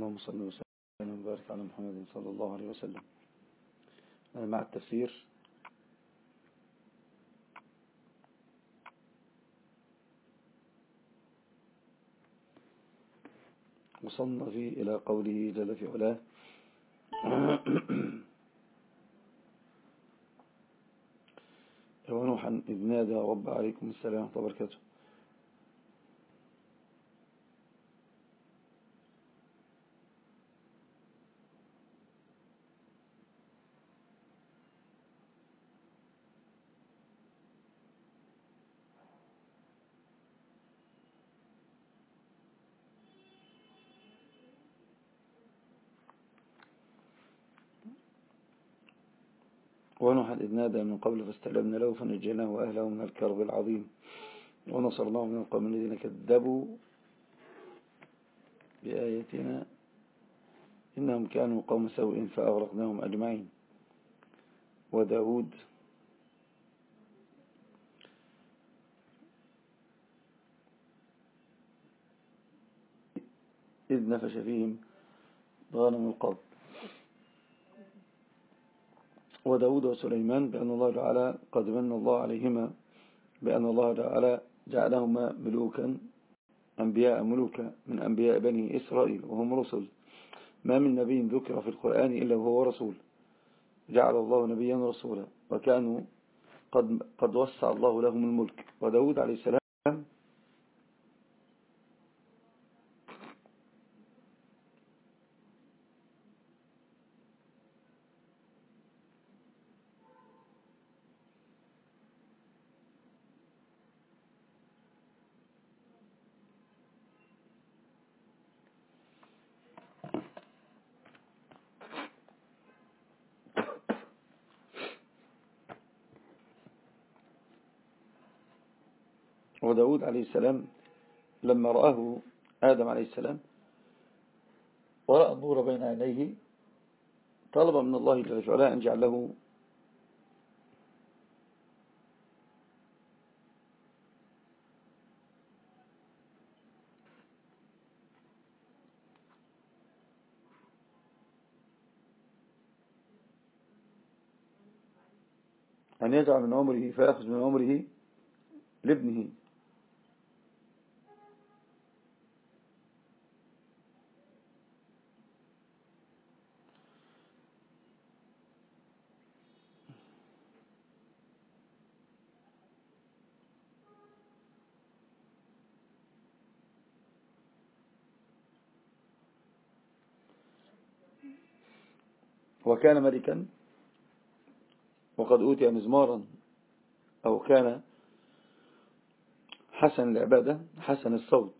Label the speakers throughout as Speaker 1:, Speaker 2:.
Speaker 1: اللهم صل وسلم وبارك على محمد صلى الله عليه وسلم. مع التفسير. فيه إلى قوله جل في علاه. ونوحا إذ نادى رب عليكم السلام وبركاته. ونوحا إذ نادى من قبل فاستلمنا له فنجيناه وأهله من الكرب العظيم ونصرناه من القوم الذين كذبوا بآياتنا إنهم كانوا قوم سوء فأغرقناهم أجمعين. وداود إذ نفش فيهم غنم القوم. وداود وسليمان بأن الله تعالى قد من الله عليهما بأن الله تعالى جعلهما ملوكا أنبياء ملوكا من أنبياء بني إسرائيل وهم رسل. ما من نبي ذكر في القرآن إلا وهو رسول. جعل الله نبيا رسولا وكانوا قد, قد وسع الله لهم الملك. وداود عليه السلام وداود عليه السلام لما رآه آدم عليه السلام ورأى النور بين عينيه طلب من الله جل وعلا أن جعله أن يجعل من عمره فيأخذ من عمره لابنه. وكان ملكا وقد أوتي مزمارا أو كان حسن العبادة حسن الصوت.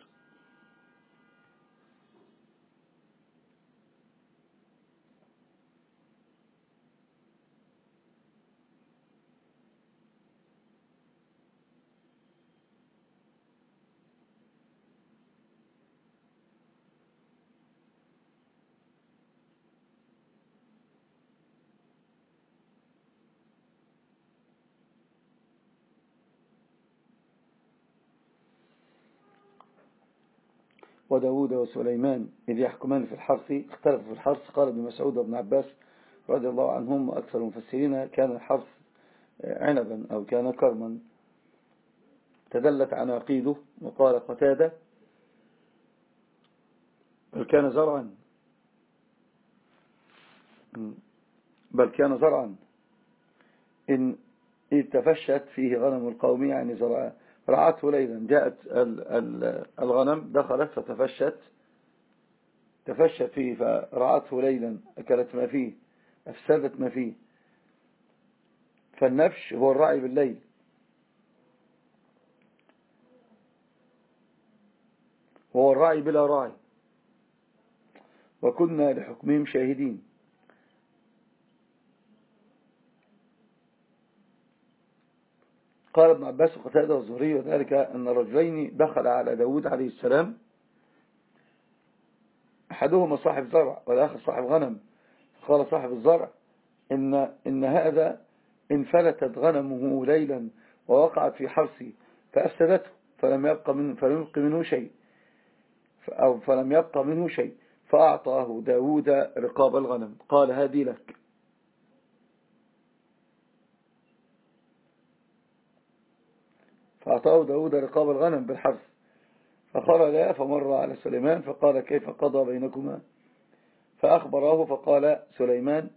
Speaker 1: وداود وسليمان إذ يحكمان في الحرث اختلفوا في الحرث قال ابن مسعود وابن عباس رضي الله عنهم وأكثر المفسرين كان الحرث عنبا أو كان كرما. تدلت عناقيده وقال قتادة بل كان زرعا. بل كان زرعا. إن تفشت فيه غنم القوم يعني زرعا رعته ليلا جاءت الغنم دخلت فتفشت تفشت فيه فرعته ليلا أكلت ما فيه أفسدت ما فيه. فالنفش هو الرعي بالليل. وهو الرعي بلا راعي وكنا لحكمهم شاهدين. قال ابن عباس وقتادة والزهري وذلك أن رجلين دخل على داود عليه السلام. أحدهما صاحب زرع والآخر صاحب غنم. قال صاحب الزرع إن, إن هذا انفلتت غنمه ليلا ووقعت في حرسي فأفسدته فلم يبقى منه, فلم يبقى منه شيء. أو فلم يبقى منه شيء فأعطاه داود رقاب الغنم. قال هذه لك. فأعطاه داود رقاب الغنم بالحرف فخرج فمر على سليمان فقال كيف قضى بينكما؟ فأخبره فقال سليمان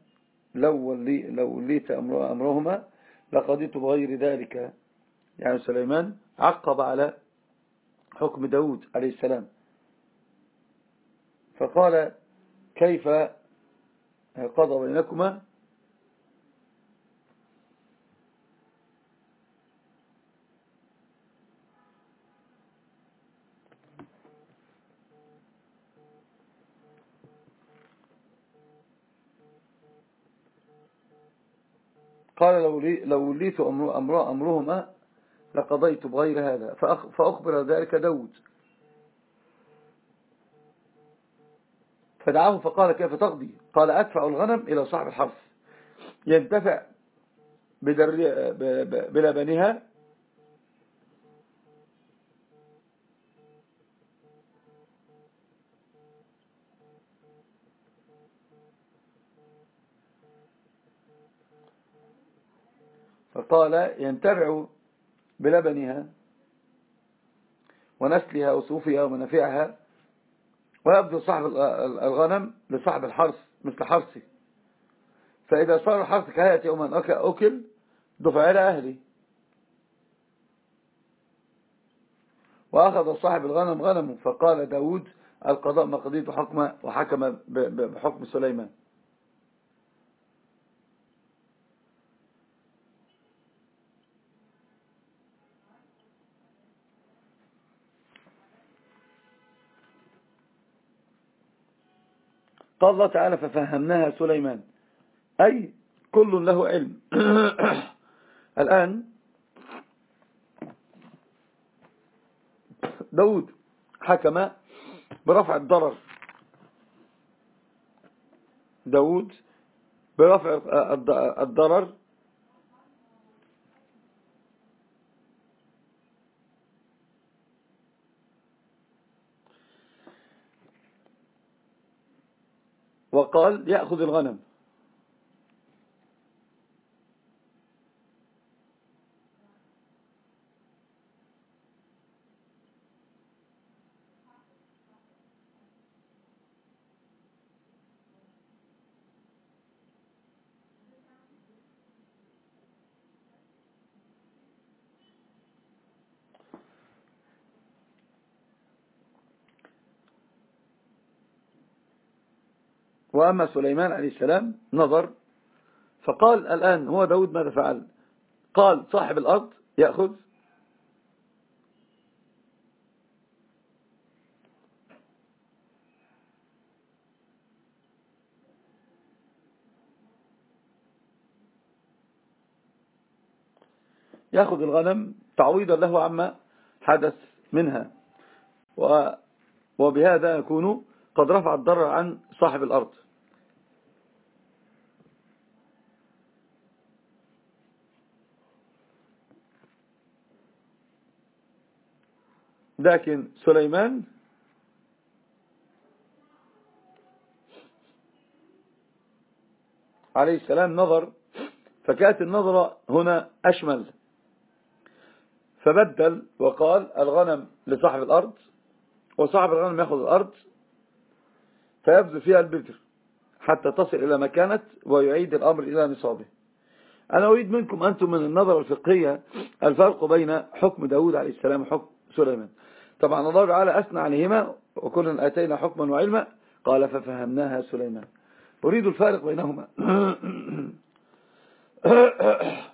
Speaker 1: لو, ولي لو وليت أمرهما لقضيت بغير ذلك. يعني سليمان عقب على حكم داود عليه السلام. فقال كيف قضى بينكما؟ قال لو, لي لو وليت أمر أمر أمرهما لقضيت بغير هذا فأخبر ذلك داود. فدعاه فقال كيف تقضي؟ قال أدفع الغنم إلى صاحب الحرث. ينتفع بلبنها فقال ينتفع بلبنها ونسلها وصوفها ومنافعها ويبدو صاحب الغنم لصاحب الحرث مثل حرثي. فإذا صار الحرث كهيئة يوما أكل دفع إلى أهلي وأخذ صاحب الغنم غنمه فقال داود القضاء ما قضيت حكم وحكم بحكم سليمان. قال الله تعالى ففهمناها سليمان. أي كل له علم. الآن داود حكم برفع الضرر. داود برفع الضرر وقال يأخذ الغنم. وأما سليمان عليه السلام نظر فقال الآن هو داود ماذا فعل؟ قال صاحب الأرض يأخذ يأخذ الغنم تعويضا له عما حدث منها. وبهذا يكون قد رفع الضرر عن صاحب الأرض. لكن سليمان عليه السلام نظر فكانت النظرة هنا أشمل. فبدل وقال الغنم لصاحب الأرض وصاحب الغنم يأخذ الأرض فيبذل فيها البذر حتى تصل إلى مكانة ويعيد الأمر إلى نصابه. أنا أريد منكم أنتم من النظرة الفقهية الفرق بين حكم داود عليه السلام وحكم سليمان. طبعا الله تعالى أثنى عليهما وكلنا آتينا حكما وعلما. قال ففهمناها سليمان. أريد الفارق بينهما.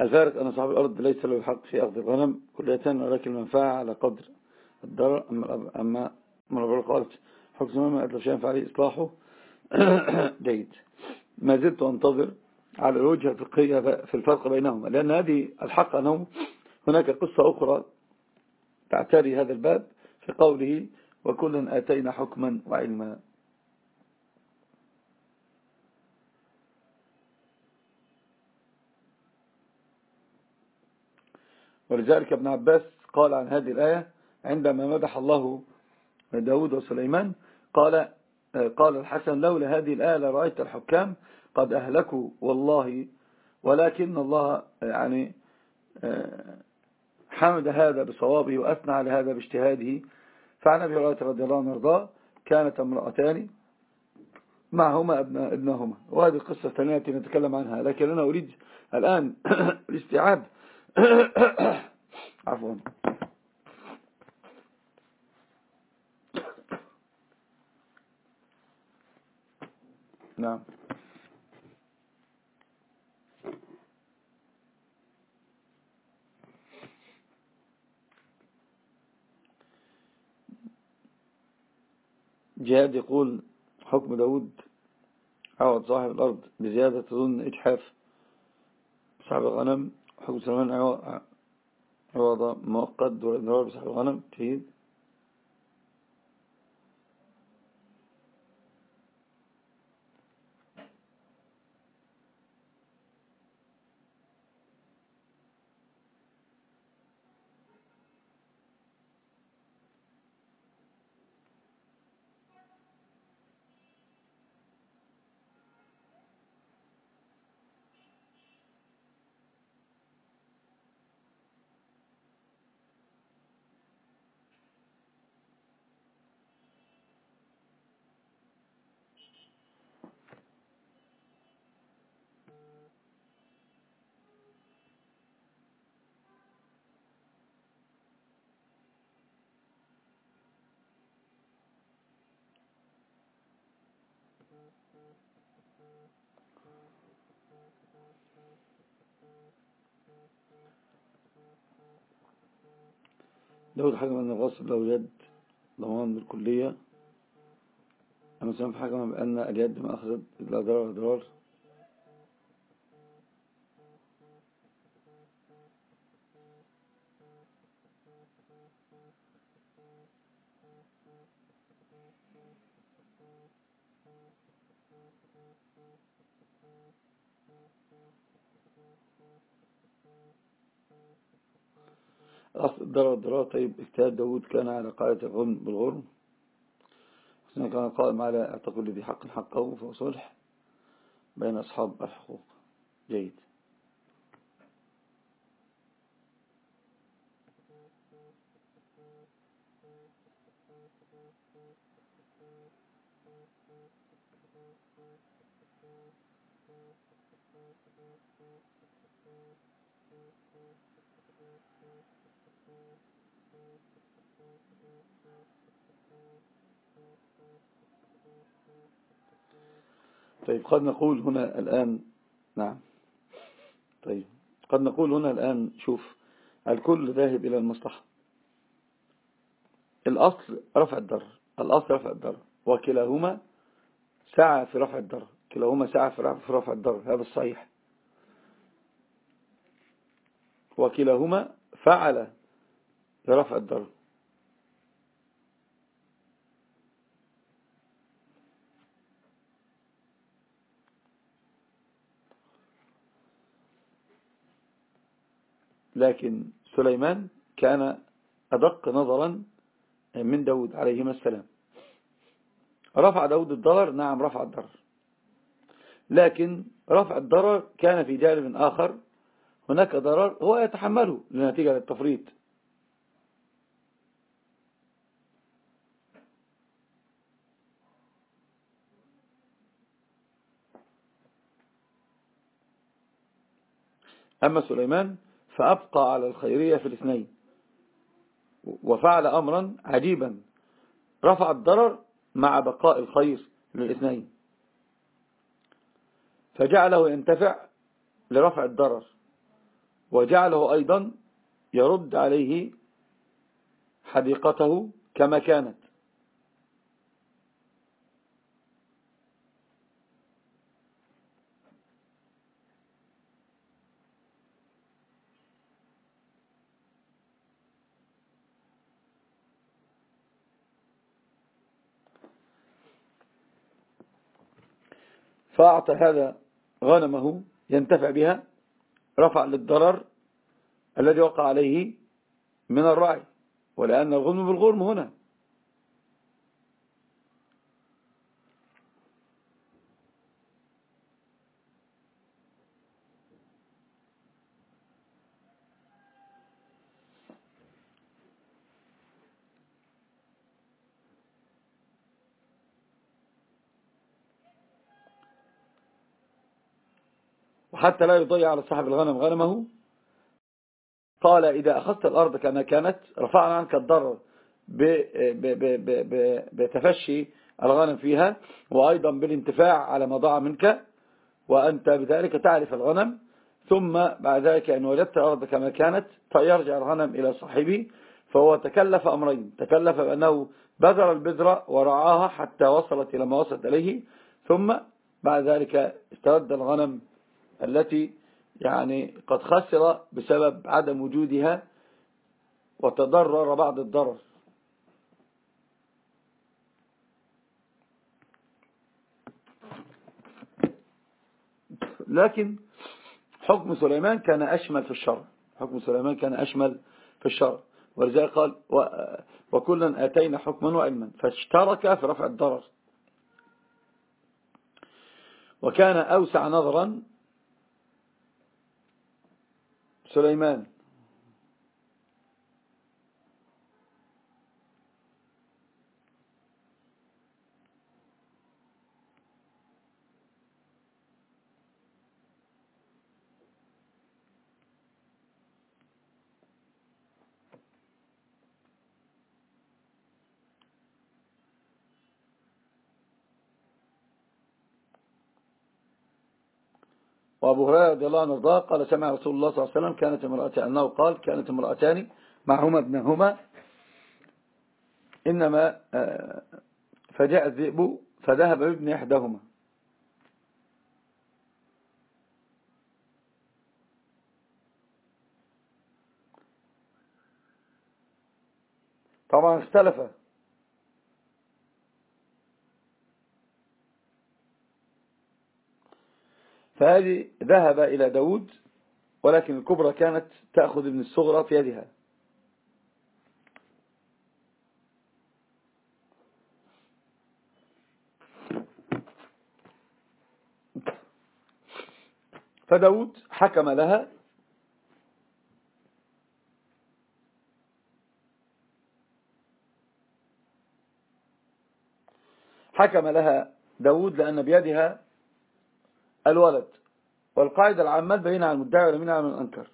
Speaker 1: الفارق أن صاحب الأرض ليس له الحق في أخذ الغنم كلية ولكن المنفعة على قدر الضرر أما أما من قالت حكم ما أتلف شيئا فعليه إصلاحه. جيد. ما زلت أنتظر على الوجهة الفقهية في الفرق بينهما لأن هذه الحق أنه هناك قصة أخرى تعتري هذا الباب في قوله وكلا آتينا حكما وعلما. ولذلك ابن عباس قال عن هذه الآية عندما مدح الله داود وسليمان قال قال الحسن لولا هذه الآية لرأيت الحكام قد أهلكوا والله ولكن الله يعني حمد هذا بصوابه وأثنى على هذا باجتهاده. فعن أبي هريرة رضي الله عنه وأرضاه كانت امرأتان معهما ابن ابنهما. وهذه القصة الثانية التي نتكلم عنها لكن أنا أريد الآن الاستيعاب عفوا. نعم. جهاد يقول حكم داود عوض صاحب الأرض بزيادة تظن إجحاف صاحب الغنم حكم سلمان عوض مؤقت دور بصاحب الغنم. جيد لو حاجة من الغصب لو يد ضمان بالكلية أنا في حاجة بأن اليد ما أخذت إلا ضرر ضرار الضرر الضرار طيب اجتهاد داود كان على قاعدة الغرم بالغرم. كان قائم على اعتقل الذي حق حقه فهو صلح بين أصحاب الحقوق. جيد. طيب قد نقول هنا الآن نعم. طيب قد نقول هنا الآن شوف الكل ذاهب إلى المصلحة. الأصل رفع الضرر الأصل رفع الضرر وكلاهما سعى في رفع الضرر كلاهما سعى في رفع الضرر هذا الصحيح. وكلاهما فعل لرفع الضرر لكن سليمان كان أدق نظرا من داود عليهما السلام. رفع داود الضرر نعم رفع الضرر. لكن رفع الضرر كان في جانب آخر. هناك ضرر هو يتحمله لنتيجة للتفريط. أما سليمان فأبقى على الخيرية في الاثنين. وفعل أمرا عجيبا. رفع الضرر مع بقاء الخير للاثنين. فجعله ينتفع لرفع الضرر. وجعله أيضا يرد عليه حديقته كما كانت. فأعطى هذا غنمه ينتفع بها رفع للضرر الذي وقع عليه من الرعي ولأن الغنم بالغرم هنا. وحتى لا يضيع على صاحب الغنم غنمه. قال إذا أخذت الأرض كما كانت رفعنا عنك الضرر بتفشي الغنم فيها وأيضا بالانتفاع على ما ضاع منك وأنت بذلك تعرف الغنم. ثم بعد ذلك أن وجدت الأرض كما كانت فيرجع الغنم إلى صاحبه فهو تكلف أمرين. تكلف بأنه بذر البذرة ورعاها حتى وصلت إلى ما وصلت إليه. ثم بعد ذلك استرد الغنم التي يعني قد خسر بسبب عدم وجودها وتضرر بعض الضرر. لكن حكم سليمان كان أشمل في الشرع حكم سليمان كان أشمل في الشرع ولذلك قال وكلا آتينا حكما وعلما فاشترك في رفع الضرر. وكان أوسع نظرا سليمان وأبو هريرة رضي الله عنه وارضاه قال سمع رسول الله صلى الله عليه وسلم كانت امرأتان أنه قال كانت امرأتان معهما ابنهما. إنما آه، فجاء الذئب فذهب بابن إحداهما. طبعا اختلف فهذه ذهب إلى داود ولكن الكبرى كانت تأخذ ابن الصغرى في يدها. فداود حكم لها. حكم لها داود لأن بيدها الولد والقاعدة العامة بين على المدعي ولا من على من أنكر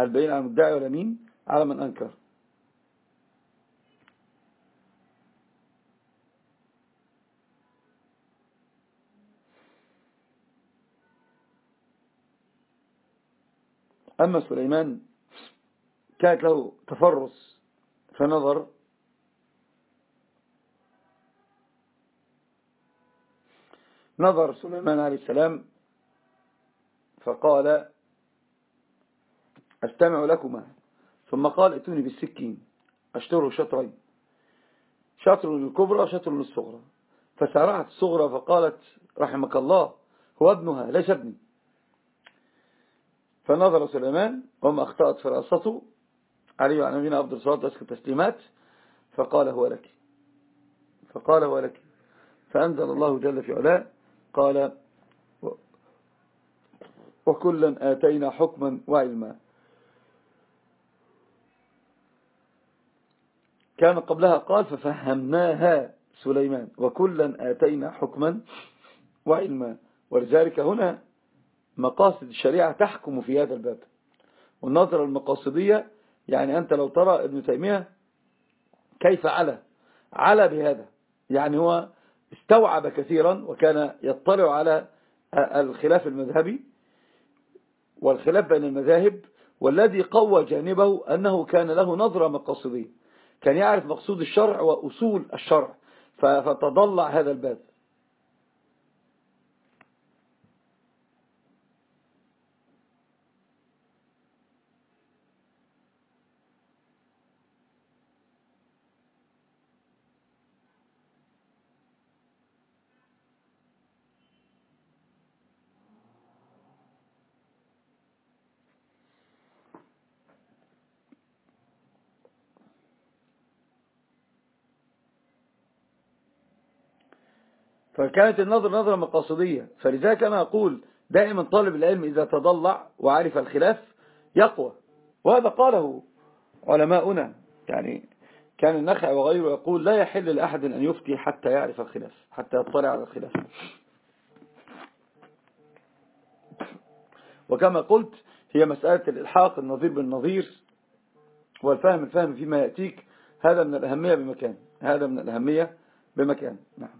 Speaker 1: البين على المدعي ولا مين؟ على من أنكر. أما سليمان كانت له تفرس فنظر نظر. سليمان عليه السلام فقال أستمع لكما. ثم قال ائتوني بالسكين أشتره شطرين. شطر للكبرى وشطر للصغرى فسارعت الصغرى فقالت رحمك الله هو ابنها ليس ابني. فنظر سليمان وما أخطأت فراسته. عليه وعن نبينا أفضل صلاة وأسكى التسليمات فقال هو لك. فقال هو لك. فأنزل الله جل في علاه قال وكلا آتينا حكما وعلما. كان قبلها قال ففهمناها سليمان. وكلا آتينا حكما وعلما. ولذلك هنا مقاصد الشريعة تحكم في هذا الباب. والنظرة المقاصدية يعني أنت لو ترى ابن تيمية كيف على على بهذا. يعني هو استوعب كثيرا وكان يطلع على الخلاف المذهبي والخلاف بين المذاهب والذي قوى جانبه أنه كان له نظرة مقاصدية. كان يعرف مقصود الشرع وأصول الشرع فتضلع هذا الباب. فكانت النظرة نظرة مقاصدية. فلذلك أنا أقول دائما طالب العلم إذا تضلع وعرف الخلاف يقوى. وهذا قاله علماؤنا. يعني كان النخع وغيره يقول لا يحل لأحد أن يفتي حتى يعرف الخلاف حتى يطلع على الخلاف. وكما قلت هي مسألة الإلحاق النظير بالنظير والفهم الفهم فيما يأتيك. هذا من الأهمية بمكان هذا من الأهمية بمكان. نعم.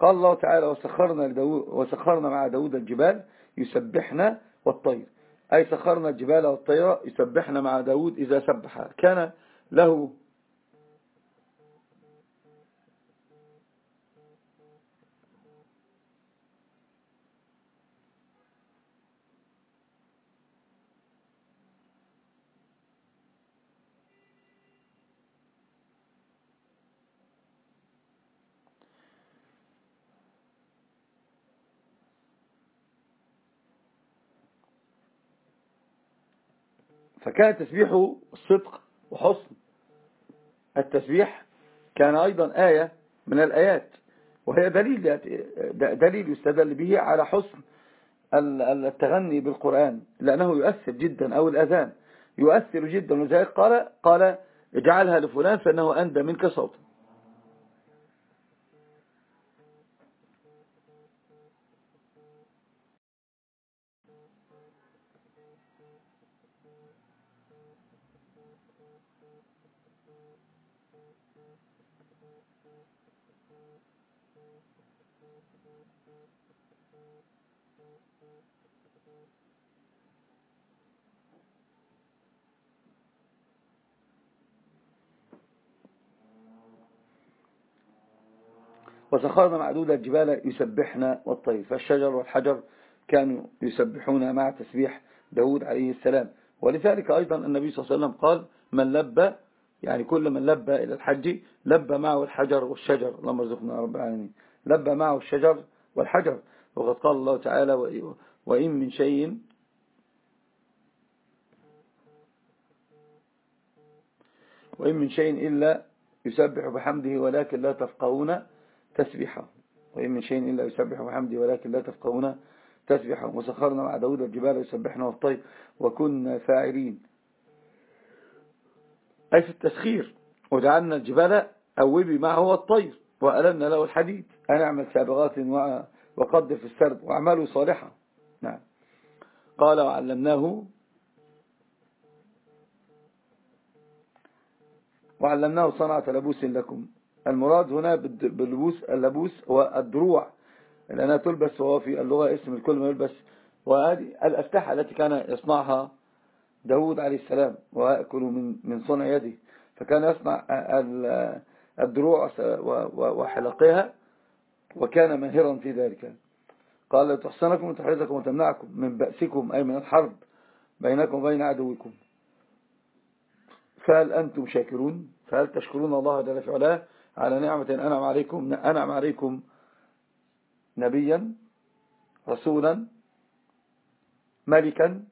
Speaker 1: قال الله تعالى وسخرنا, وسخرنا مع داود الجبال يسبحنا والطير. أي سخرنا الجبال والطير يسبحنا مع داود إذا سبح. كان له فكان تسبيحه الصدق وحسن. التسبيح كان أيضا آية من الآيات وهي دليل دليل يستدل به على حسن التغني بالقرآن لأنه يؤثر جدا أو الأذان يؤثر جدا. وذلك قال قال اجعلها لفلان فإنه أندى منك صوتا. وسخرنا معدود الجبال يسبحنا والطير. فالشجر والحجر كانوا يسبحون مع تسبيح داود عليه السلام. ولذلك أيضا النبي صلى الله عليه وسلم قال من لبى يعني كل من لبى إلى الحج لبى معه الحجر والشجر. اللهم ارزقنا رب العالمين. لبى معه الشجر والحجر. وقد قال الله تعالى وإن من شيء وإن من شيء إلا يسبح بحمده ولكن لا تفقهون. تسبيحه. وإن من شيء إلا يسبح بحمده ولكن لا تفقهون تسبيحه. وسخرنا مع داود الجبال يسبحنا والطير وكنا فاعلين. أي في التسخير. وجعلنا الجبال أوبي معه الطير وألنا له الحديد. أن أعمل سابغات وقدر في السرد وأعماله صالحة. نعم. قال وعلمناه وعلمناه صنعة لبوس لكم. المراد هنا باللبوس اللبوس هو الدروع لأنها تلبس وهو في اللغة اسم الكل ما يلبس. وهذه الأفتحة التي كان يصنعها داود عليه السلام ويأكل من من صنع يده. فكان يصنع الدروع وحلقها وكان ماهرا في ذلك. قال تحصنكم وتحرزكم وتمنعكم من بأسكم أي من الحرب بينكم وبين عدوكم. فهل أنتم شاكرون؟ فهل تشكرون الله جل في علاه؟ على نعمة أنعم عليكم أنعم عليكم نبيا رسولا ملكا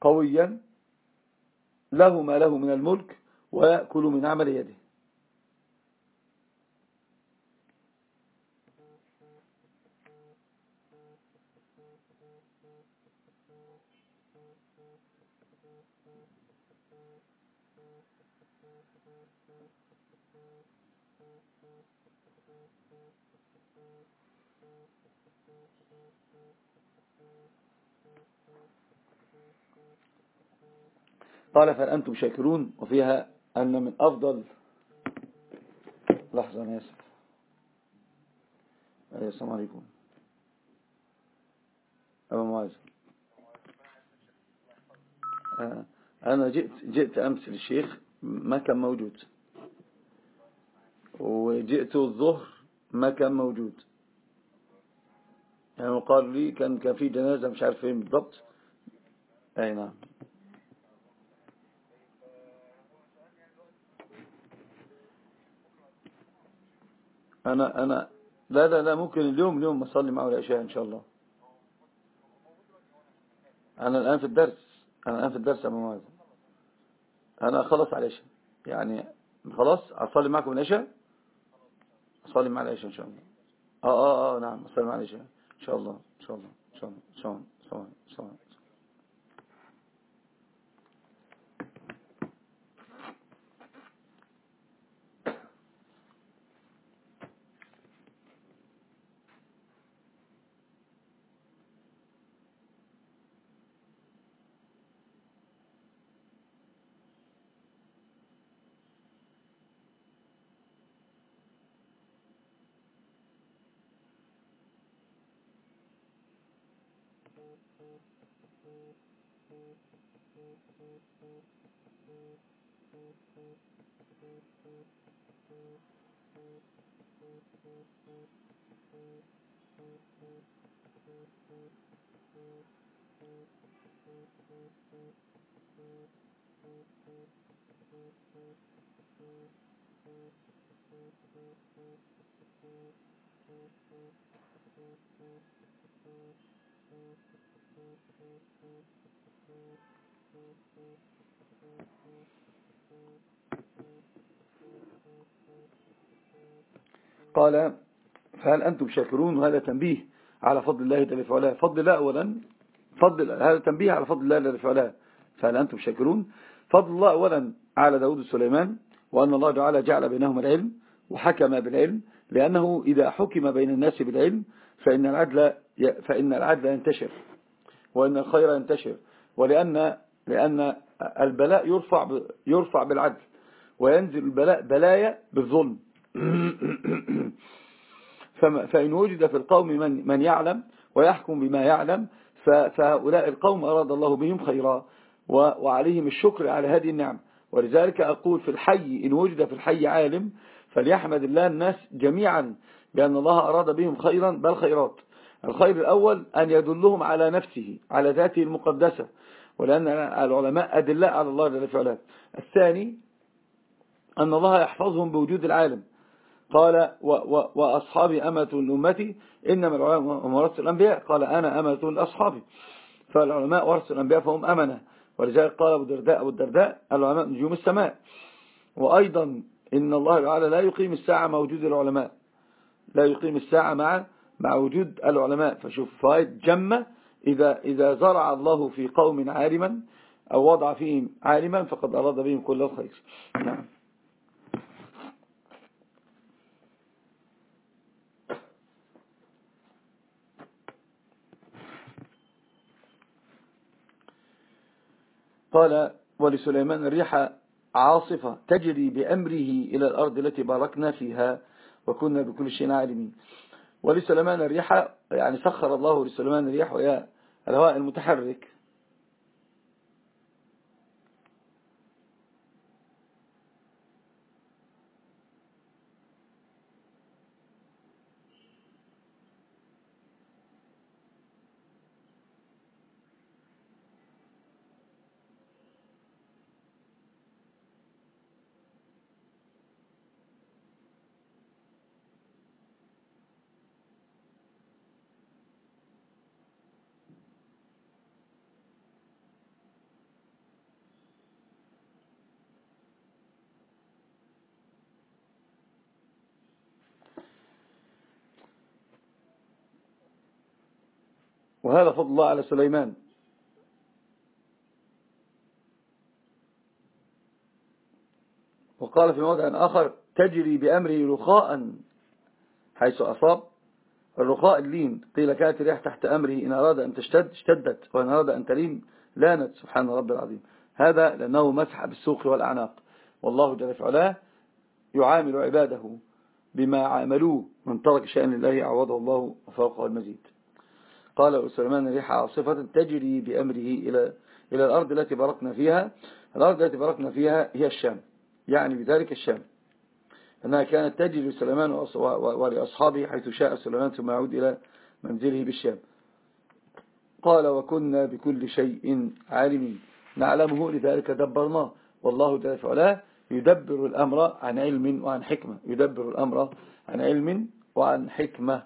Speaker 1: قويا له ما له من الملك ويأكل من عمل يده. قال فهل أنتم شاكرون وفيها أن من أفضل لحظة أنا آسف. أيها السلام عليكم. أبا معاذ. آه، أنا جئت, جئت أمس للشيخ ما كان موجود. وجئت الظهر ما كان موجود. يعني قالوا لي كان كان في جنازة مش عارف فين بالضبط. أي نعم. أنا أنا لا لا لا ممكن اليوم اليوم أصلي معه العشاء إن شاء الله. أنا الآن في الدرس أنا الآن في الدرس يا معاذ أنا خلص على العشاء. يعني خلاص أصلي معكم العشاء؟ أصلي مع العشاء إن شاء الله. آه آه آه نعم أصلي مع العشاء. إن شاء الله إن شاء الله إن شاء الله إن شاء الله إن شاء الله, إن شاء قال فهل أنتم شاكرون وهذا تنبيه على فضل الله جل وعلا فضل الله أولا فضل هذا تنبيه على فضل الله جل وعلا فهل أنتم شاكرون؟ فضل الله أولا على داود سليمان وأن الله تعالى جعل بينهم العلم وحكم بالعلم لأنه إذا حكم بين الناس بالعلم فإن العدل فإن العدل ينتشر. وإن الخير ينتشر. ولأن لأن البلاء يرفع يرفع بالعدل. وينزل البلاء بلايا بالظلم. فإن وجد في القوم من, من يعلم ويحكم بما يعلم فهؤلاء القوم أراد الله بهم خيرا. وعليهم الشكر على هذه النعم. ولذلك أقول في الحي إن وجد في الحي عالم فليحمد الله الناس جميعا بأن الله أراد بهم خيرا بل خيرات. الخير الأول أن يدلهم على نفسه على ذاته المقدسة ولأن العلماء أدلاء على الله جل وعلا الثاني أن الله يحفظهم بوجود العالم. قال وأصحابي أمة لأمتي إنما العلماء ورث الأنبياء. قال أنا أمة لأصحابي فالعلماء ورث الأنبياء فهم أمنة. ولذلك قال أبو الدرداء أبو الدرداء العلماء نجوم السماء. وأيضا إن الله تعالى لا يقيم الساعة مع وجود العلماء. لا يقيم الساعة مع مع وجود العلماء. فشوف فايد جمة إذا, إذا زرع الله في قوم عالما أو وضع فيهم عالما فقد أراد بهم كل الخير. نعم. قال ولسليمان الريح عاصفة تجري بأمره إلى الأرض التي باركنا فيها وكنا بكل شيء عالمين. ولسليمان الريح يعني سخر الله لسليمان الريح وهي الهواء المتحرك. وهذا فضل الله على سليمان. وقال في موضع آخر تجري بأمره رخاء حيث أصاب. الرخاء اللين. قيل كانت الرياح تحت أمره إن أراد أن تشتد اشتدت. وإن أراد أن تلين لانت. سبحان رب العظيم. هذا لأنه مسح بالسوق والأعناق. والله جل في علاه يعامل عباده بما عاملوه من ترك شأن الله عوضه الله فوقه المزيد. قال سليمان ريح عاصفة تجري بأمره إلى إلى الأرض التي باركنا فيها. الأرض التي باركنا فيها هي الشام يعني بذلك الشام. أنها كانت تجري لسليمان ولأصحابه حيث شاء سليمان ثم يعود إلى منزله بالشام. قال وكنا بكل شيء عالمين. نعلمه لذلك دبرناه. والله جل وعلا يدبر الأمر عن علم وعن حكمة. يدبر الأمر عن علم وعن حكمة.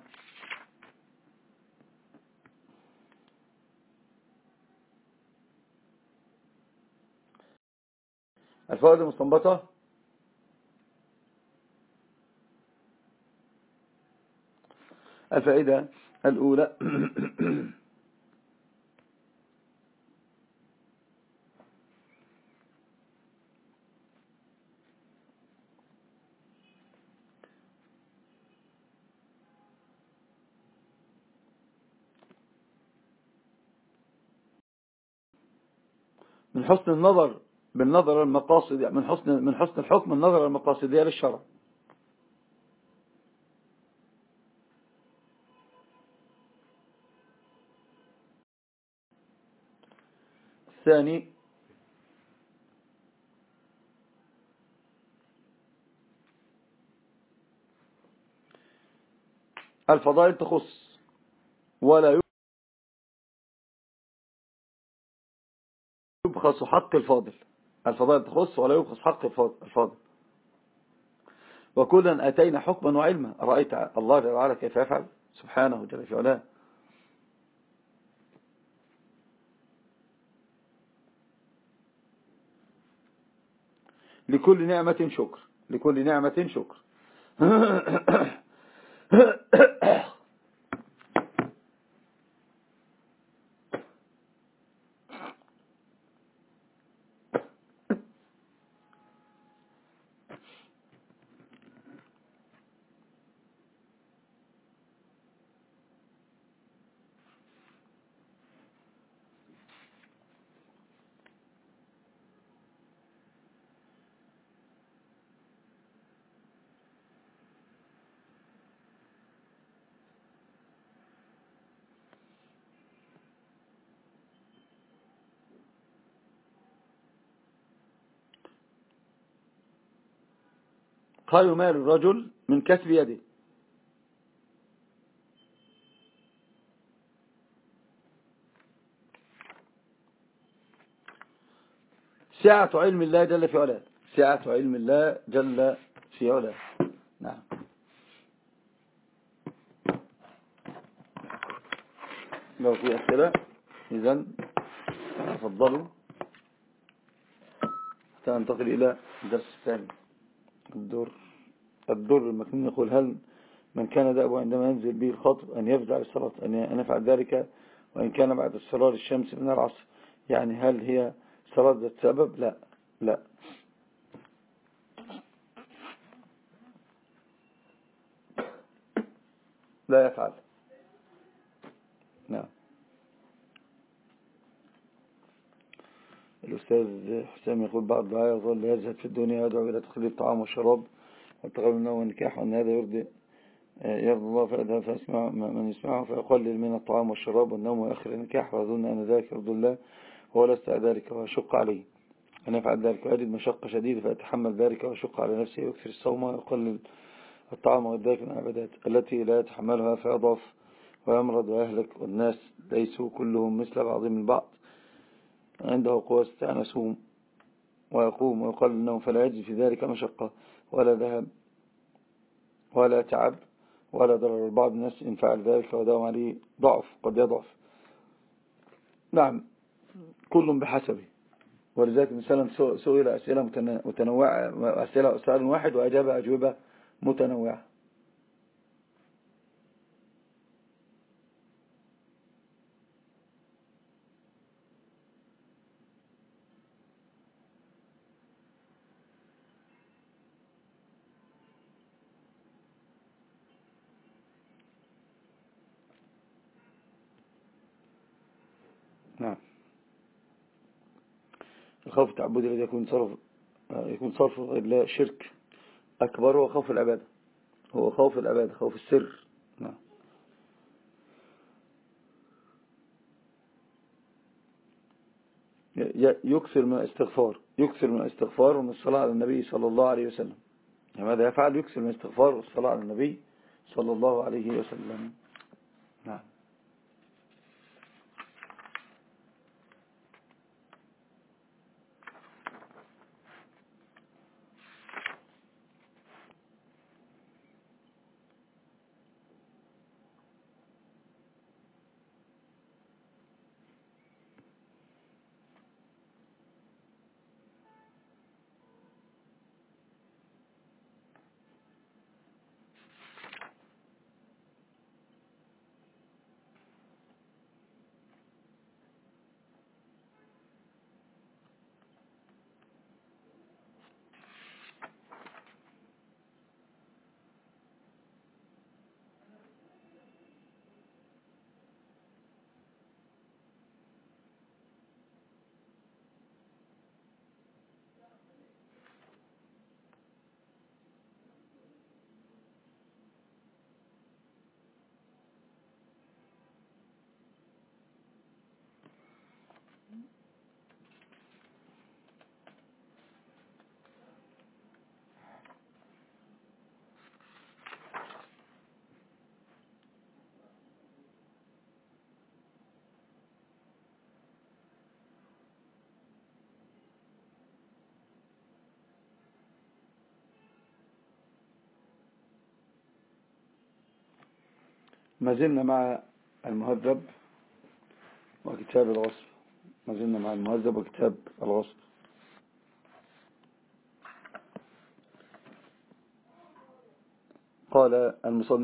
Speaker 1: الفوائد المستنبطة؟ الفائدة الأولى من حسن النظر بالنظر المقاصد من حسن من حسن الحكم النظر المقاصدية للشرع. الثاني الفضائل تخص ولا يبخص حق الفاضل. الفضائل تخص ولا يبخص حق الفاضل. وكلا أتينا حكما وعلما. رأيت الله جل وعلا كيف يفعل؟ سبحانه جل في علاه. لكل نعمة شكر. لكل نعمة شكر. خير مال الرجل من كسب يده. سعة علم الله جل في علاه. سعة علم الله جل في علاه. نعم. لو في أسئلة إذن تفضلوا. سننتقل إلى الدرس الثاني الدر الدر المكنون يقول هل من كان دأبه عندما ينزل به الخطب أن يفزع الصلاة أن يفعل ذلك؟ وإن كان بعد الصلاة الشمس من العصر يعني هل هي صلاة ذات سبب؟ لا لا. لا يفعل. نعم. الأستاذ حسام يقول بعض الدعاء يظل يزهد في الدنيا يدعو إلى تقليل الطعام والشراب. والتغير منه والنكاح وأن هذا يرضي يرضي الله فأدها فأسمع من يسمعه فيقلل من الطعام والشراب والنوم وآخر النكاح. وأظن أن ذلك يرضي الله وهو لست ذلك ويشق عليه. أن يفعل ذلك ويجد مشقة شديدة فيتحمل ذلك ويشق على نفسه ويكثر الصوم ويقلل الطعام والذلك من العبادات التي لا يتحملها فيضعف ويمرض ويهلك. والناس ليسوا كلهم مثل بعضهم البعض عنده قوة استعنسهم ويقوم ويقال أنه فلا يجد في ذلك مشقة. ولا ذهب ولا تعب ولا ضرر بعض الناس إن فعل ذلك وداوم عليه ضعف قد يضعف. نعم كل بحسبه. ولذلك مثلا سئل أسئلة متنوعة أسئلة سؤال واحد وأجاب أجوبة متنوعة. الخوف التعبدي الذي يكون صرف يكون صرف الله شرك أكبر هو خوف العبادة. هو خوف العبادة خوف السر. نعم. يكثر من الاستغفار يكثر من الاستغفار ومن الصلاة على النبي صلى الله عليه وسلم. ماذا يفعل؟ يكثر من الاستغفار والصلاة على النبي صلى الله عليه وسلم نعم ما زلنا مع المهذب وكتاب الغصب. ما زلنا مع المهذب وكتاب الغصب. قال المصنف